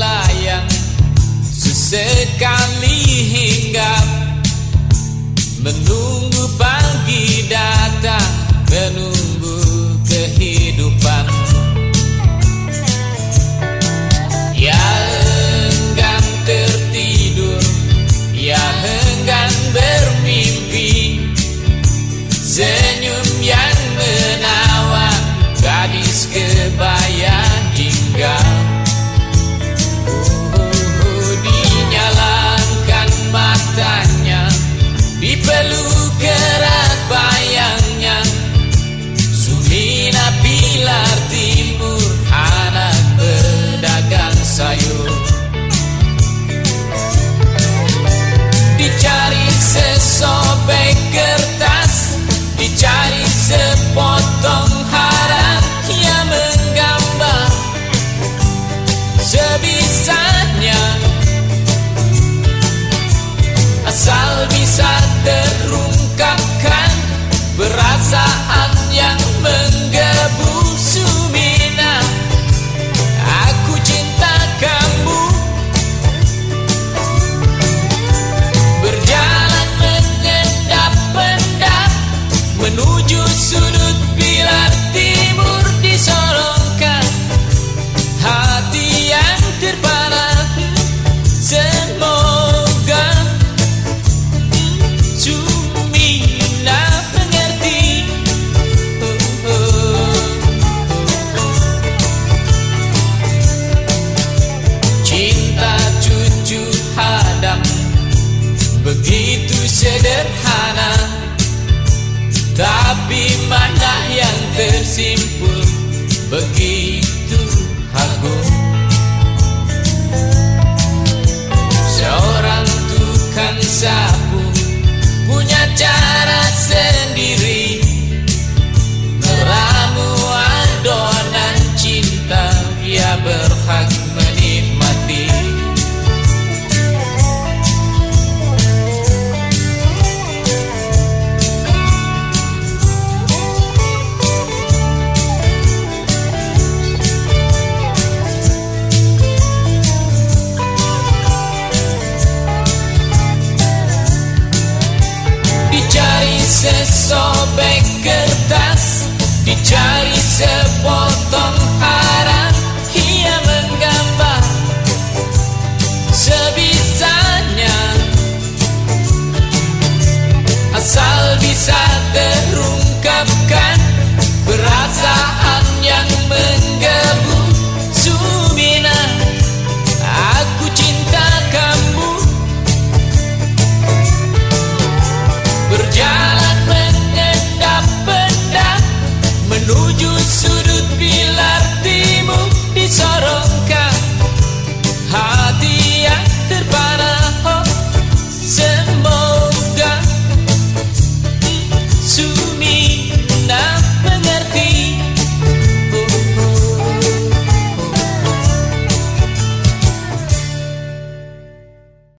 melayang Sesekali hingga Menunggu pagi datang Timur Anak pedagang sayur. Dicari sesobek kertas Dicari sepotong harap Yang menggambar. Sebisanya Asal bisa terungkapkan perasaan mana yang tersimpul Begitu agung Seorang tukang sapu Punya cara sendiri. Meramu adonan cinta Dia berhak menikmati sobek kertas Dicari sepotong menuju sudut bila